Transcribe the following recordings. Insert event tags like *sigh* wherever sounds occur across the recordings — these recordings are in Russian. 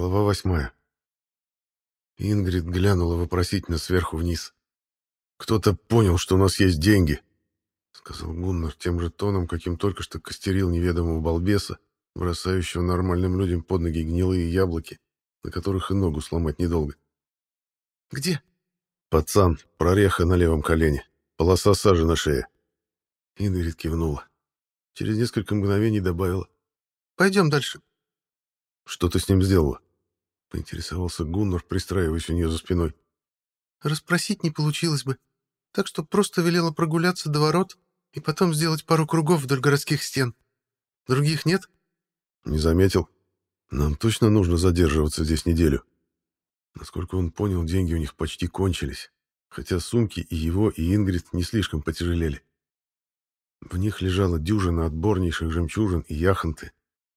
Глава восьмая. Ингрид глянула вопросительно сверху вниз. «Кто-то понял, что у нас есть деньги», — сказал Гуннар тем же тоном, каким только что костерил неведомого балбеса, бросающего нормальным людям под ноги гнилые яблоки, на которых и ногу сломать недолго. «Где?» «Пацан, прореха на левом колене, полоса сажи на шее». Ингрид кивнула. Через несколько мгновений добавила. «Пойдем дальше». «Что ты с ним сделала?» — поинтересовался Гуннар, пристраиваясь у нее за спиной. «Расспросить не получилось бы, так что просто велела прогуляться до ворот и потом сделать пару кругов вдоль городских стен. Других нет?» «Не заметил. Нам точно нужно задерживаться здесь неделю». Насколько он понял, деньги у них почти кончились, хотя сумки и его, и Ингрид не слишком потяжелели. В них лежала дюжина отборнейших жемчужин и яхонты,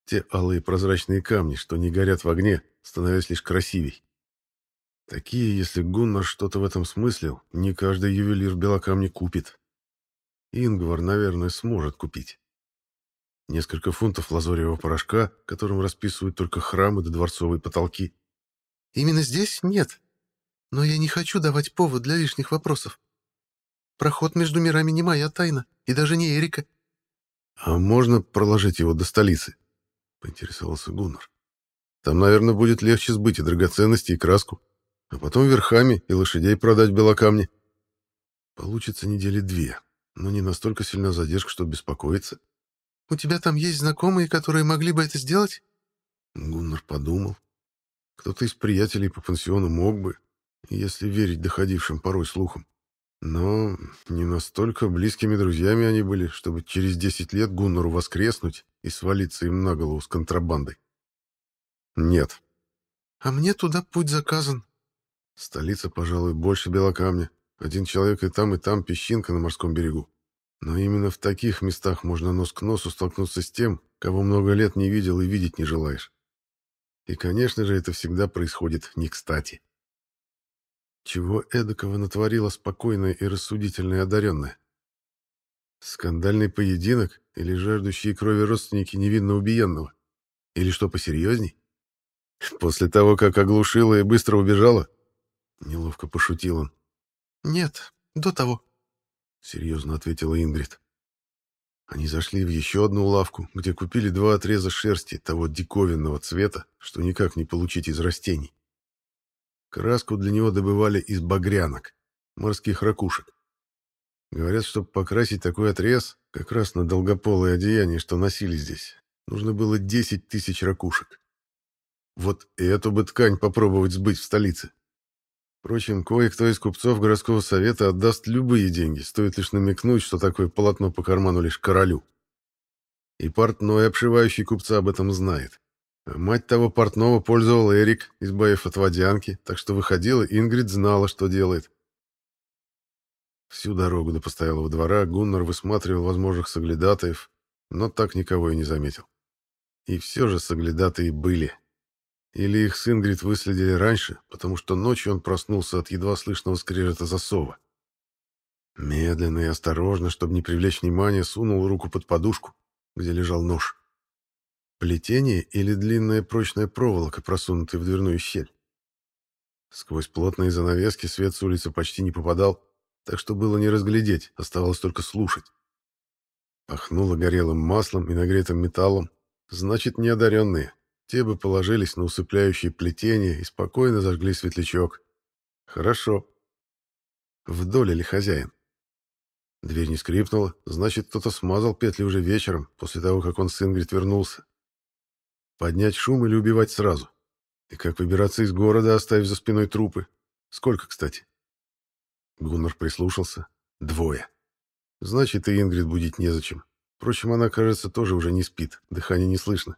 те алые прозрачные камни, что не горят в огне, становясь лишь красивей. Такие, если Гуннар что-то в этом смыслил, не каждый ювелир белокамни купит. Ингвар, наверное, сможет купить. Несколько фунтов лазоревого порошка, которым расписывают только храмы да дворцовые потолки. «Именно здесь нет. Но я не хочу давать повод для лишних вопросов. Проход между мирами не моя тайна, и даже не Эрика». «А можно проложить его до столицы?» поинтересовался Гуннар. Там, наверное, будет легче сбыть и драгоценности, и краску, а потом верхами и лошадей продать в белокамне. Получится недели две, но не настолько сильна задержка, чтобы беспокоиться. У тебя там есть знакомые, которые могли бы это сделать? Гуннар подумал. Кто-то из приятелей по пансиону мог бы, если верить доходившим порой слухам. Но не настолько близкими друзьями они были, чтобы через 10 лет Гуннару воскреснуть и свалиться им на голову с контрабандой. Нет. А мне туда путь заказан. Столица, пожалуй, больше Белокамня. Один человек и там, и там песчинка на морском берегу. Но именно в таких местах можно нос к носу столкнуться с тем, кого много лет не видел и видеть не желаешь. И, конечно же, это всегда происходит не кстати. Чего эдакого натворила спокойная и рассудительная одаренная? Скандальный поединок или жаждущие крови родственники невинно убиенного? Или что посерьезней? После того, как оглушила и быстро убежала? Неловко пошутил он. Нет, до того. Серьезно ответила Ингрид. Они зашли в еще одну лавку, где купили два отреза шерсти того диковинного цвета, что никак не получить из растений. Краску для него добывали из багрянок, морских ракушек. Говорят, чтобы покрасить такой отрез, как раз на долгополое одеяние, что носили здесь, нужно было 10 тысяч ракушек. Вот эту бы ткань попробовать сбыть в столице. Впрочем, кое-кто из купцов городского совета отдаст любые деньги, стоит лишь намекнуть, что такое полотно по карману лишь королю. И портной, обшивающий купца, об этом знает. Мать того портного пользовал Эрик, избавив от водянки, так что выходила, Ингрид знала, что делает. Всю дорогу до постоялого двора Гуннар высматривал возможных соглядатаев, но так никого и не заметил. И все же соглядатые были. Или их с Ингрид выследили раньше, потому что ночью он проснулся от едва слышного скрежета засова. Медленно и осторожно, чтобы не привлечь внимания, сунул руку под подушку, где лежал нож. Плетение или длинная прочная проволока, просунутая в дверную щель? Сквозь плотные занавески свет с улицы почти не попадал, так что было не разглядеть, оставалось только слушать. Пахнуло горелым маслом и нагретым металлом, значит, неодаренные. Те бы положились на усыпляющее плетение и спокойно зажгли светлячок. Хорошо. Вдоль ли хозяин? Дверь не скрипнула, значит, кто-то смазал петли уже вечером, после того, как он с Ингрид вернулся. Поднять шум или убивать сразу? И как выбираться из города, оставив за спиной трупы? Сколько, кстати? Гуннар прислушался. Двое. Значит, и Ингрид будить незачем. Впрочем, она, кажется, тоже уже не спит, дыхание не слышно.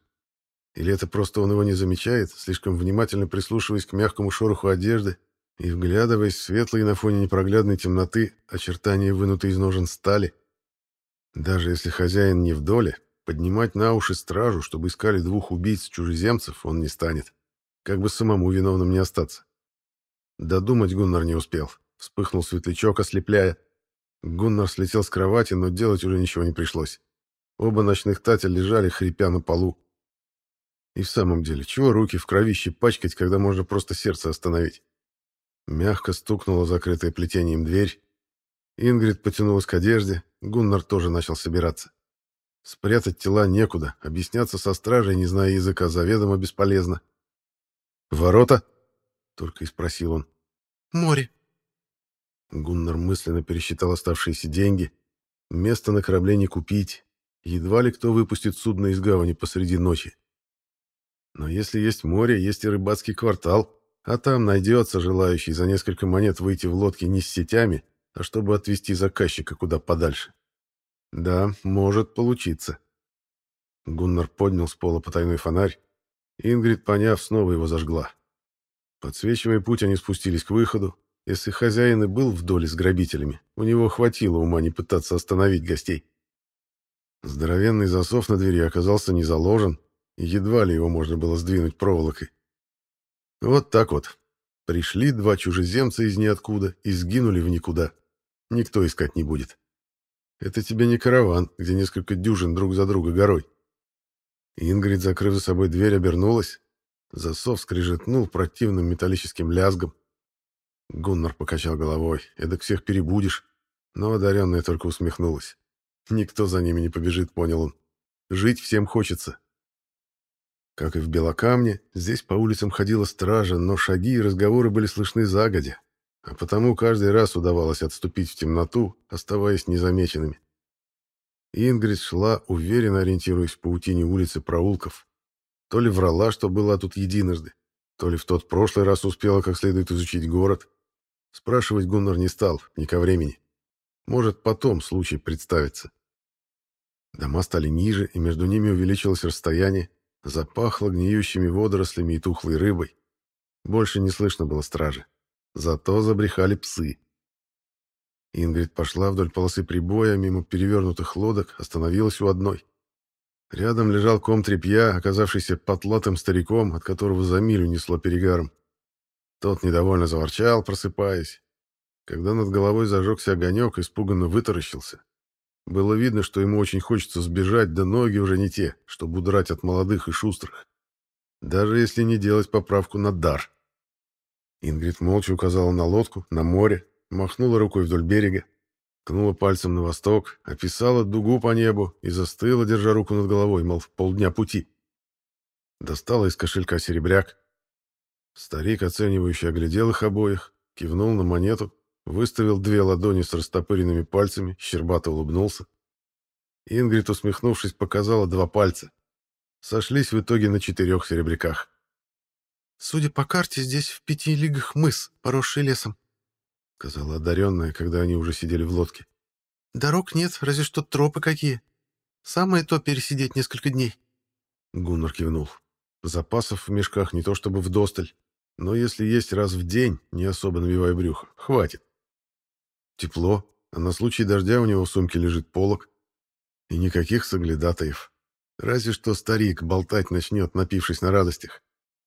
Или это просто он его не замечает, слишком внимательно прислушиваясь к мягкому шороху одежды и вглядываясь в светлые на фоне непроглядной темноты очертания вынутой из ножен стали? Даже если хозяин не в доле, Поднимать на уши стражу, чтобы искали двух убийц-чужеземцев, он не станет. Как бы самому виновным не остаться. Додумать Гуннар не успел. Вспыхнул светлячок, ослепляя. Гуннар слетел с кровати, но делать уже ничего не пришлось. Оба ночных татя лежали, хрипя на полу. И в самом деле, чего руки в кровище пачкать, когда можно просто сердце остановить? Мягко стукнула закрытая плетением дверь. Ингрид потянулась к одежде, Гуннар тоже начал собираться. Спрятать тела некуда, объясняться со стражей, не зная языка, заведомо бесполезно. «Ворота?» — только и спросил он. «Море». Гуннар мысленно пересчитал оставшиеся деньги. Место на корабле не купить. Едва ли кто выпустит судно из гавани посреди ночи. Но если есть море, есть и рыбацкий квартал, а там найдется желающий за несколько монет выйти в лодке не с сетями, а чтобы отвезти заказчика куда подальше. Да, может получиться. Гуннар поднял с пола потайной фонарь. Ингрид, поняв, снова его зажгла. Подсвечивая путь, они спустились к выходу. Если хозяин и был в доле с грабителями, у него хватило ума не пытаться остановить гостей. Здоровенный засов на двери оказался не заложен, едва ли его можно было сдвинуть проволокой. Вот так вот. Пришли два чужеземца из ниоткуда и сгинули в никуда. Никто искать не будет. Это тебе не караван, где несколько дюжин друг за друга горой. Ингрид, закрыв за собой дверь, обернулась. Засов скрежетнул противным металлическим лязгом. Гуннар покачал головой. Эдак всех перебудешь. Но одаренная только усмехнулась. Никто за ними не побежит, понял он. Жить всем хочется. Как и в Белокамне, здесь по улицам ходила стража, но шаги и разговоры были слышны загодя а потому каждый раз удавалось отступить в темноту, оставаясь незамеченными. Ингрид шла, уверенно ориентируясь в паутине улицы проулков. То ли врала, что была тут единожды, то ли в тот прошлый раз успела как следует изучить город. Спрашивать Гуннар не стал, ни ко времени. Может, потом случай представится. Дома стали ниже, и между ними увеличилось расстояние, запахло гниющими водорослями и тухлой рыбой. Больше не слышно было стражи. Зато забрехали псы. Ингрид пошла вдоль полосы прибоя, мимо перевернутых лодок, остановилась у одной. Рядом лежал ком тряпья, оказавшийся потлатым стариком, от которого за милю несло перегаром. Тот недовольно заворчал, просыпаясь. Когда над головой зажегся огонек, испуганно вытаращился. Было видно, что ему очень хочется сбежать, да ноги уже не те, чтобы удрать от молодых и шустрых. Даже если не делать поправку на дар. Ингрид молча указала на лодку, на море, махнула рукой вдоль берега, ткнула пальцем на восток, описала дугу по небу и застыла, держа руку над головой, мол, в полдня пути. Достала из кошелька серебряк. Старик, оценивающий, оглядел их обоих, кивнул на монету, выставил две ладони с растопыренными пальцами, щербато улыбнулся. Ингрид, усмехнувшись, показала два пальца. Сошлись в итоге на четырех серебряках. Судя по карте, здесь в пяти лигах мыс, поросший лесом, — сказала одаренная, когда они уже сидели в лодке. Дорог нет, разве что тропы какие. Самое то пересидеть несколько дней. Гуннар кивнул. Запасов в мешках не то чтобы вдосталь, но если есть раз в день, не особо набивая брюхо, хватит. Тепло, а на случай дождя у него в сумке лежит полог. И никаких соглядатаев. Разве что старик болтать начнет, напившись на радостях.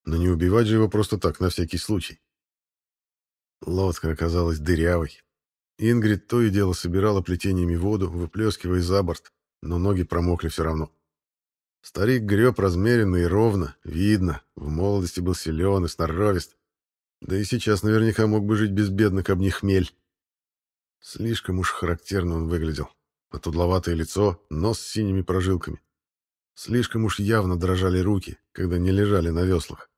Но не убивать же его просто так, на всякий случай. Лодка оказалась дырявой. Ингрид то и дело собирала плетениями воду, выплескивая за борт, но ноги промокли все равно. Старик греб размеренно и ровно, видно, в молодости был силен и сноровист. Да и сейчас наверняка мог бы жить безбедно, как не хмель. Слишком уж характерно он выглядел. Отудловатое лицо, нос с синими прожилками. Слишком уж явно дрожали руки, когда не лежали на веслах.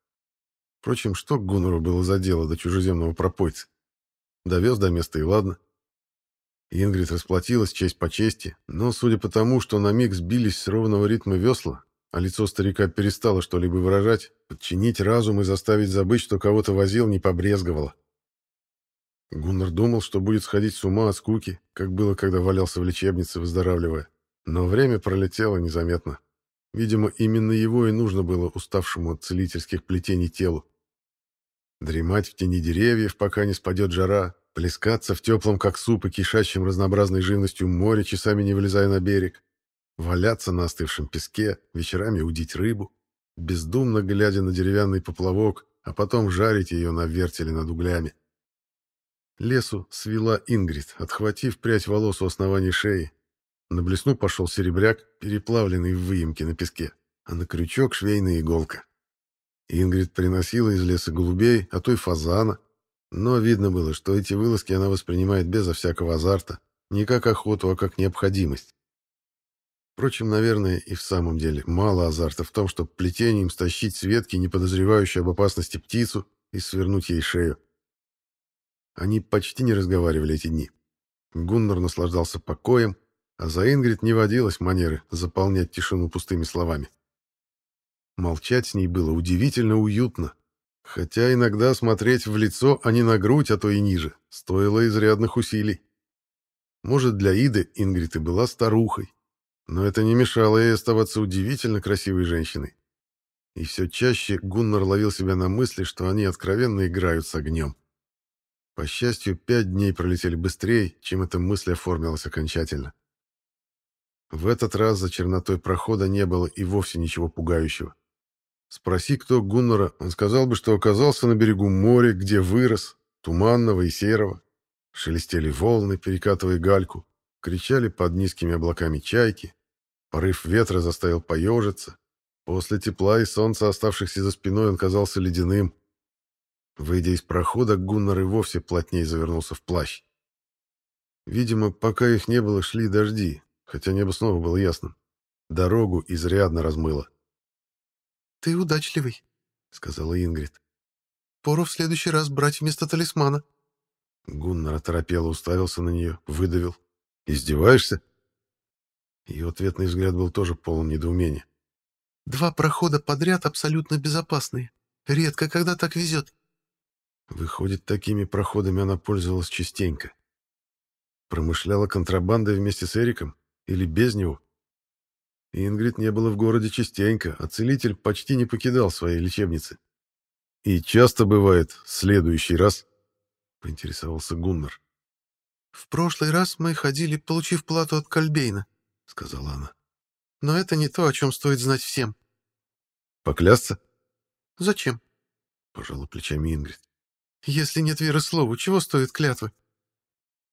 Впрочем, что Гуннеру было за дело до чужеземного пропойца? Довез до места и ладно. Ингрид расплатилась честь по чести, но, судя по тому, что на миг сбились с ровного ритма весла, а лицо старика перестало что-либо выражать, подчинить разум и заставить забыть, что кого-то возил, не побрезговало. Гуннар думал, что будет сходить с ума от скуки, как было, когда валялся в лечебнице, выздоравливая. Но время пролетело незаметно. Видимо, именно его и нужно было уставшему от целительских плетений телу. Дремать в тени деревьев, пока не спадет жара, плескаться в теплом, как суп, и кишащем разнообразной живностью море, часами не вылезая на берег, валяться на остывшем песке, вечерами удить рыбу, бездумно глядя на деревянный поплавок, а потом жарить ее на вертеле над углями. Лесу свела Ингрид, отхватив прядь волос у основания шеи. На блесну пошел серебряк, переплавленный в выемке на песке, а на крючок швейная иголка. Ингрид приносила из леса голубей, а то и фазана, но видно было, что эти вылазки она воспринимает безо всякого азарта, не как охоту, а как необходимость. Впрочем, наверное, и в самом деле мало азарта в том, чтобы плетением стащить с ветки, не подозревающую об опасности птицу, и свернуть ей шею. Они почти не разговаривали эти дни. Гуннар наслаждался покоем, а за Ингрид не водилось манеры заполнять тишину пустыми словами. Молчать с ней было удивительно уютно, хотя иногда смотреть в лицо, а не на грудь, а то и ниже, стоило изрядных усилий. Может, для Иды Ингрид и была старухой, но это не мешало ей оставаться удивительно красивой женщиной. И все чаще Гуннар ловил себя на мысли, что они откровенно играют с огнем. По счастью, пять дней пролетели быстрее, чем эта мысль оформилась окончательно. В этот раз за чернотой прохода не было и вовсе ничего пугающего. Спроси кто Гуннора, он сказал бы, что оказался на берегу моря, где вырос, туманного и серого. Шелестели волны, перекатывая гальку, кричали под низкими облаками чайки. Порыв ветра заставил поежиться. После тепла и солнца, оставшихся за спиной, он казался ледяным. Выйдя из прохода, Гуннар и вовсе плотнее завернулся в плащ. Видимо, пока их не было, шли дожди, хотя небо снова было ясным. Дорогу изрядно размыло. «Ты удачливый», — сказала Ингрид. «Пору в следующий раз брать вместо талисмана». Гуннар оторопело уставился на нее, выдавил. «Издеваешься?» Ее ответный взгляд был тоже полон недоумения. «Два прохода подряд абсолютно безопасные. Редко, когда так везет». Выходит, такими проходами она пользовалась частенько. Промышляла контрабандой вместе с Эриком или без него? Ингрид не было в городе частенько, а целитель почти не покидал своей лечебницы. «И часто бывает следующий раз?» — поинтересовался Гуннар. «В прошлый раз мы ходили, получив плату от Кальбейна», — сказала она. «Но это не то, о чем стоит знать всем». «Поклясться?» «Зачем?» — пожала плечами Ингрид. «Если нет веры слову, чего стоит клятвы?»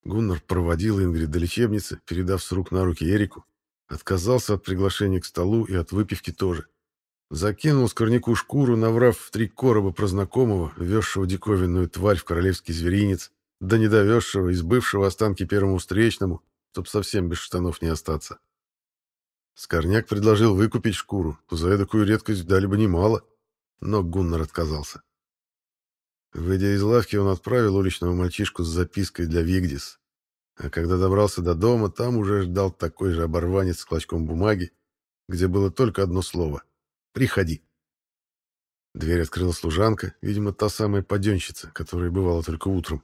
Гуннар проводил Ингрид до лечебницы, передав с рук на руки Эрику, Отказался от приглашения к столу и от выпивки тоже. Закинул скорняку шкуру, наврав в три короба про знакомого, везшего диковинную тварь в королевский зверинец, да не довезшего из бывшего останки первому встречному, чтоб совсем без штанов не остаться. Скорняк предложил выкупить шкуру, за эдакую редкость дали бы немало, но Гуннар отказался. Выйдя из лавки, он отправил уличного мальчишку с запиской для Вигдис, а когда добрался до дома, там уже ждал такой же оборванец с клочком бумаги, где было только одно слово «Приходи». Дверь открыла служанка, видимо, та самая паденщица, которая бывала только утром.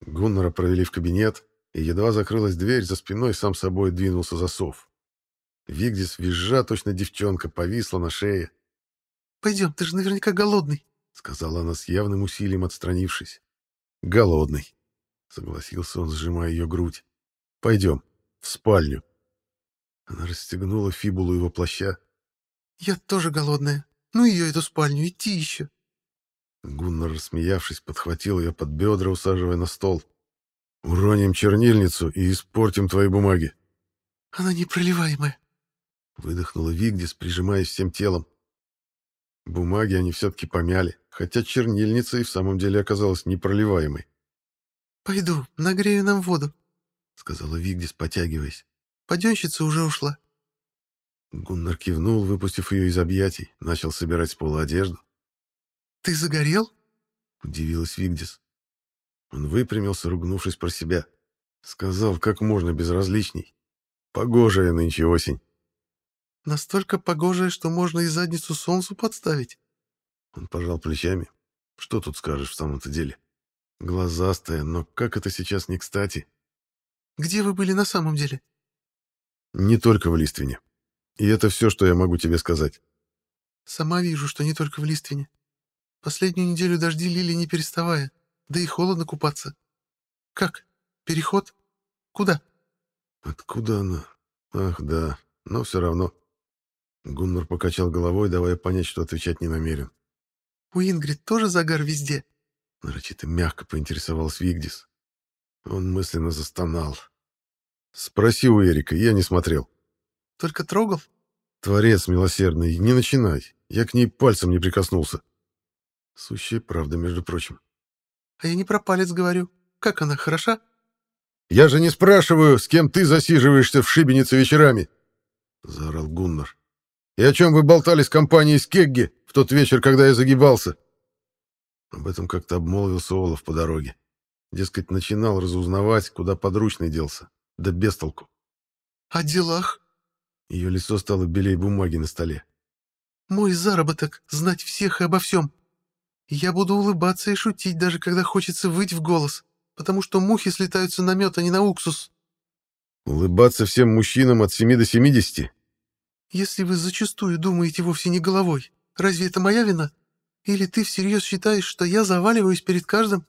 Гуннора провели в кабинет, и едва закрылась дверь, за спиной сам собой двинулся засов. Вигдис, визжа, точно девчонка, повисла на шее. «Пойдем, ты же наверняка голодный», — сказала она с явным усилием, отстранившись. «Голодный», — согласился он, сжимая ее грудь. «Пойдем, в спальню». Она расстегнула фибулу его плаща. «Я тоже голодная. Ну ее, эту спальню, идти еще». Гуннар, рассмеявшись, подхватил ее под бедра, усаживая на стол. «Уроним чернильницу и испортим твои бумаги». «Она непроливаемая», — выдохнула Вигдис, прижимаясь всем телом. Бумаги они все-таки помяли, хотя чернильница и в самом деле оказалась непроливаемой. «Пойду, нагрею нам воду», — сказала Вигдис, потягиваясь. «Паденщица уже ушла». Гуннар кивнул, выпустив ее из объятий, начал собирать с пола одежду. «Ты загорел?» — удивилась Вигдис. Он выпрямился, ругнувшись про себя. Сказал, как можно безразличней. «Погожая нынче осень». «Настолько погожая, что можно и задницу солнцу подставить». Он пожал плечами. «Что тут скажешь в самом-то деле?» Глазастая, но как это сейчас не кстати. Где вы были на самом деле? Не только в Листвене. И это все, что я могу тебе сказать. Сама вижу, что не только в Листвене. Последнюю неделю дожди лили не переставая, да и холодно купаться. Как? Переход? Куда? Откуда она? Ах, да, но все равно. Гуннар покачал головой, давая понять, что отвечать не намерен. У Ингрид тоже загар везде? Нарочито мягко поинтересовался Вигдис. Он мысленно застонал. «Спроси у Эрика, я не смотрел». «Только трогал? Творец милосердный, не начинай. Я к ней пальцем не прикоснулся. Сущая правда, между прочим. А я не про палец говорю. Как она, хороша? Я же не спрашиваю, с кем ты засиживаешься в шибенице вечерами, заорал Гуннар. И о чем вы болтали с компанией Скегги в тот вечер, когда я загибался? Об этом как-то обмолвился Олаф по дороге. Дескать, начинал разузнавать, куда подручный делся. Да без толку. О делах? Ее лицо стало белее бумаги на столе. Мой заработок — знать всех и обо всем. Я буду улыбаться и шутить, даже когда хочется выть в голос, потому что мухи слетаются на мед, а не на уксус. Улыбаться всем мужчинам от семи до семидесяти? Если вы зачастую думаете вовсе не головой, разве это моя вина? Или ты всерьез считаешь, что я заваливаюсь перед каждым?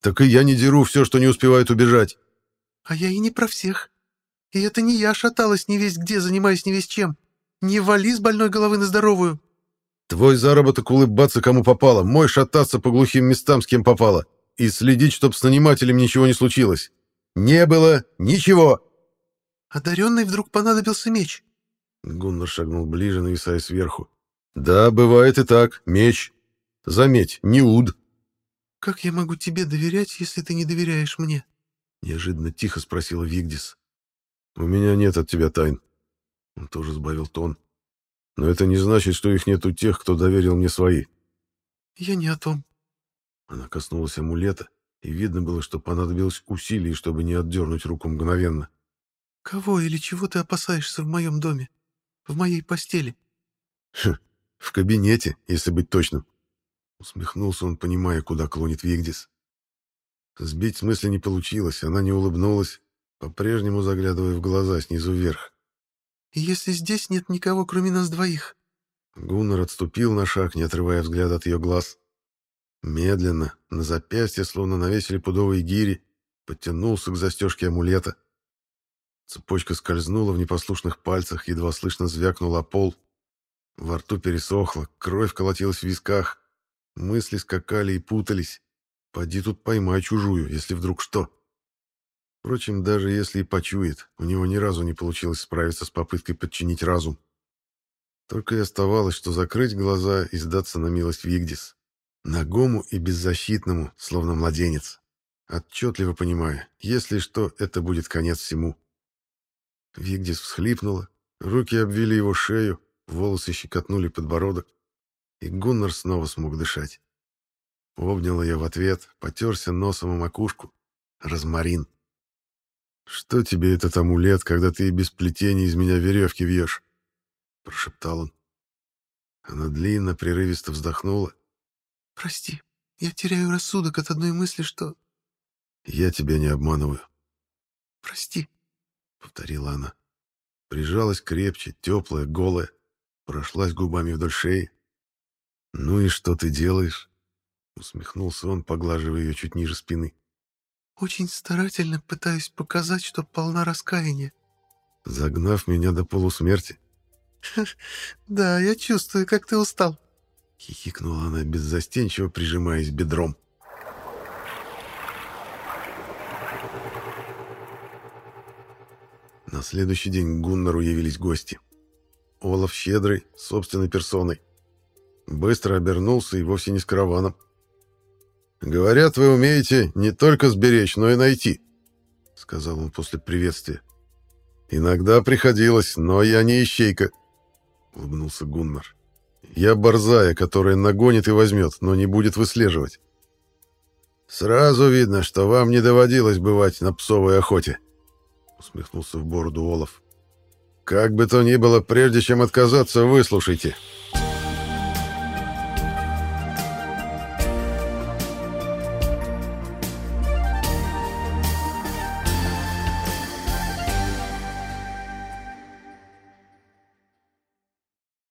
Так и я не деру все, что не успевает убежать. А я и не про всех. И это не я шаталась не весь где, занимаясь не весь чем. Не вали с больной головы на здоровую. Твой заработок улыбаться кому попало, мой шататься по глухим местам с кем попало. И следить, чтоб с нанимателем ничего не случилось. Не было ничего. Одаренный вдруг понадобился меч. Гуннар шагнул ближе, нависая сверху. Да, бывает и так, меч. Заметь, не уд. Как я могу тебе доверять, если ты не доверяешь мне? Неожиданно тихо спросила Вигдис. У меня нет от тебя тайн. Он тоже сбавил тон. Но это не значит, что их нет у тех, кто доверил мне свои. Я не о том. Она коснулась амулета, и видно было, что понадобилось усилий, чтобы не отдернуть руку мгновенно. Кого или чего ты опасаешься в моем доме? В моей постели? Хм, в кабинете, если быть точным. Усмехнулся он, понимая, куда клонит Вигдис. Сбить с мысли не получилось, она не улыбнулась, по-прежнему заглядывая в глаза снизу вверх. «Если здесь нет никого, кроме нас двоих?» Гуннар отступил на шаг, не отрывая взгляд от ее глаз. Медленно, на запястье, словно навесили пудовые гири, подтянулся к застежке амулета. Цепочка скользнула в непослушных пальцах, едва слышно звякнула пол. Во рту пересохло, кровь колотилась в висках. Мысли скакали и путались. Поди тут поймай чужую, если вдруг что. Впрочем, даже если и почует, у него ни разу не получилось справиться с попыткой подчинить разум. Только и оставалось, что закрыть глаза и сдаться на милость Вигдис. Нагому и беззащитному, словно младенец. Отчетливо понимая, если что, это будет конец всему. Вигдис всхлипнула, руки обвили его шею, волосы щекотнули подбородок, и Гуннар снова смог дышать. Обнял ее в ответ, потерся носом о макушку. Розмарин. «Что тебе этот амулет, когда ты без плетения из меня веревки вьешь?» — прошептал он. Она длинно, прерывисто вздохнула. «Прости, я теряю рассудок от одной мысли, что...» «Я тебя не обманываю». «Прости», — повторила она. Прижалась крепче, теплая, голая, прошлась губами вдоль шеи. «Ну и что ты делаешь?» — усмехнулся он, поглаживая ее чуть ниже спины. Очень старательно пытаюсь показать, что полна раскаяния. Загнав меня до полусмерти. *laughs* Да, я чувствую, как ты устал. Хихикнула она беззастенчиво, прижимаясь бедром. На следующий день к Гуннару явились гости. Олаф щедрый, собственной персоной. Быстро обернулся и вовсе не с караваном. «Говорят, вы умеете не только сберечь, но и найти», — сказал он после приветствия. «Иногда приходилось, но я не ищейка», — улыбнулся Гуннар. «Я борзая, которая нагонит и возьмет, но не будет выслеживать». «Сразу видно, что вам не доводилось бывать на псовой охоте», — усмехнулся в бороду Олаф. «Как бы то ни было, прежде чем отказаться, выслушайте».